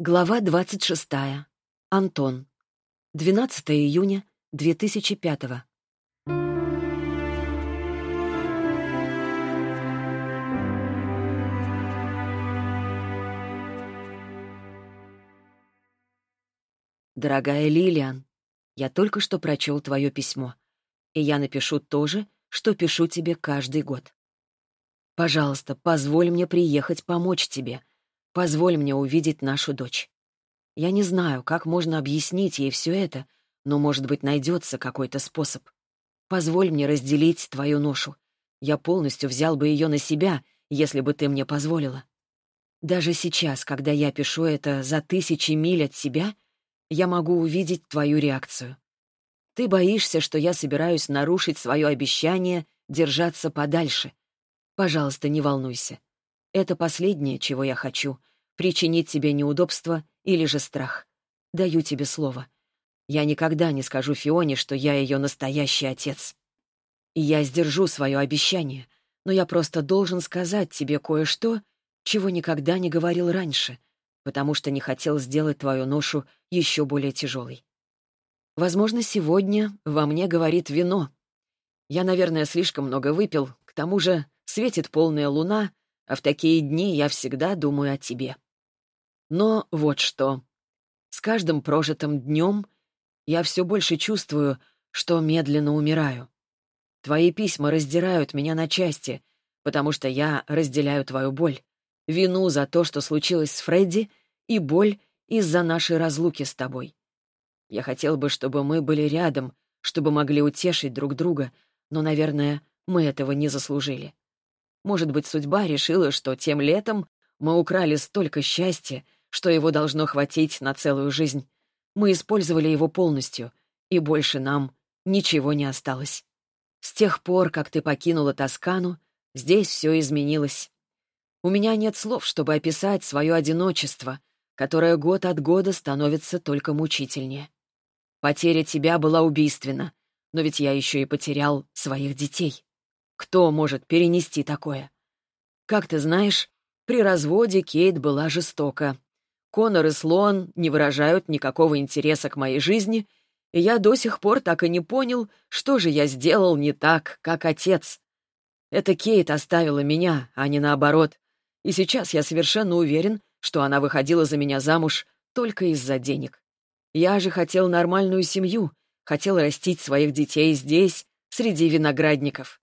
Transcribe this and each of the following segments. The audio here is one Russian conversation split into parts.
Глава 26. Антон. 12 июня 2005. Дорогая Лилиан, я только что прочел твое письмо, и я напишу то же, что пишу тебе каждый год. Пожалуйста, позволь мне приехать помочь тебе — Позволь мне увидеть нашу дочь. Я не знаю, как можно объяснить ей все это, но, может быть, найдется какой-то способ. Позволь мне разделить твою ношу. Я полностью взял бы ее на себя, если бы ты мне позволила. Даже сейчас, когда я пишу это за тысячи миль от себя, я могу увидеть твою реакцию. Ты боишься, что я собираюсь нарушить свое обещание держаться подальше. Пожалуйста, не волнуйся. Это последнее, чего я хочу — причинить тебе неудобство или же страх. Даю тебе слово. Я никогда не скажу Фионе, что я ее настоящий отец. И я сдержу свое обещание, но я просто должен сказать тебе кое-что, чего никогда не говорил раньше, потому что не хотел сделать твою ношу еще более тяжелой. Возможно, сегодня во мне говорит вино. Я, наверное, слишком много выпил, к тому же светит полная луна — а в такие дни я всегда думаю о тебе. Но вот что. С каждым прожитым днем я все больше чувствую, что медленно умираю. Твои письма раздирают меня на части, потому что я разделяю твою боль, вину за то, что случилось с Фредди, и боль из-за нашей разлуки с тобой. Я хотел бы, чтобы мы были рядом, чтобы могли утешить друг друга, но, наверное, мы этого не заслужили. Может быть, судьба решила, что тем летом мы украли столько счастья, что его должно хватить на целую жизнь. Мы использовали его полностью, и больше нам ничего не осталось. С тех пор, как ты покинула Тоскану, здесь все изменилось. У меня нет слов, чтобы описать свое одиночество, которое год от года становится только мучительнее. Потеря тебя была убийственна, но ведь я еще и потерял своих детей. Кто может перенести такое? Как ты знаешь, при разводе Кейт была жестока. Конор и Слоан не выражают никакого интереса к моей жизни, и я до сих пор так и не понял, что же я сделал не так, как отец. Это Кейт оставила меня, а не наоборот. И сейчас я совершенно уверен, что она выходила за меня замуж только из-за денег. Я же хотел нормальную семью, хотел растить своих детей здесь, среди виноградников.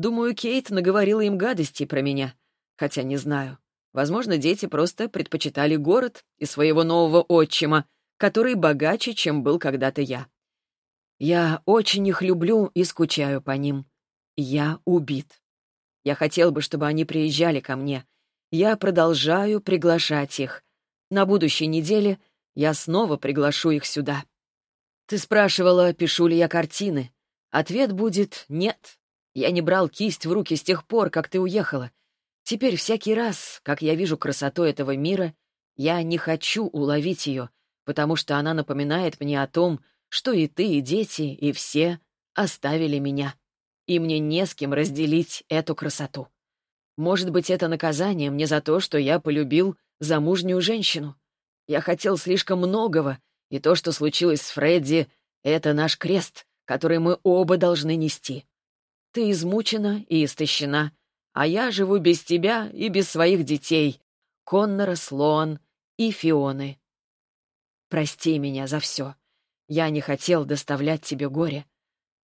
Думаю, Кейт наговорила им гадостей про меня. Хотя не знаю. Возможно, дети просто предпочитали город и своего нового отчима, который богаче, чем был когда-то я. Я очень их люблю и скучаю по ним. Я убит. Я хотел бы, чтобы они приезжали ко мне. Я продолжаю приглашать их. На будущей неделе я снова приглашу их сюда. Ты спрашивала, пишу ли я картины. Ответ будет «нет». Я не брал кисть в руки с тех пор, как ты уехала. Теперь всякий раз, как я вижу красоту этого мира, я не хочу уловить ее, потому что она напоминает мне о том, что и ты, и дети, и все оставили меня. И мне не с кем разделить эту красоту. Может быть, это наказание мне за то, что я полюбил замужнюю женщину. Я хотел слишком многого, и то, что случилось с Фредди, — это наш крест, который мы оба должны нести. Ты измучена и истощена, а я живу без тебя и без своих детей, Коннора Слоан и Фионы. Прости меня за все. Я не хотел доставлять тебе горе.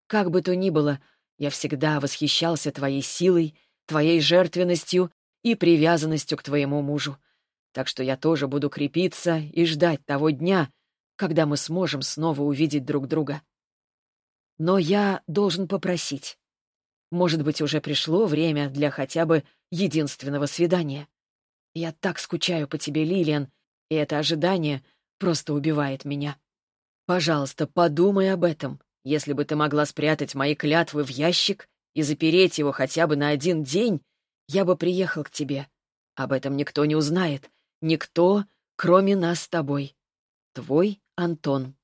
Как бы то ни было, я всегда восхищался твоей силой, твоей жертвенностью и привязанностью к твоему мужу. Так что я тоже буду крепиться и ждать того дня, когда мы сможем снова увидеть друг друга. Но я должен попросить. Может быть, уже пришло время для хотя бы единственного свидания. Я так скучаю по тебе, Лилиан, и это ожидание просто убивает меня. Пожалуйста, подумай об этом. Если бы ты могла спрятать мои клятвы в ящик и запереть его хотя бы на один день, я бы приехал к тебе. Об этом никто не узнает. Никто, кроме нас с тобой. Твой Антон.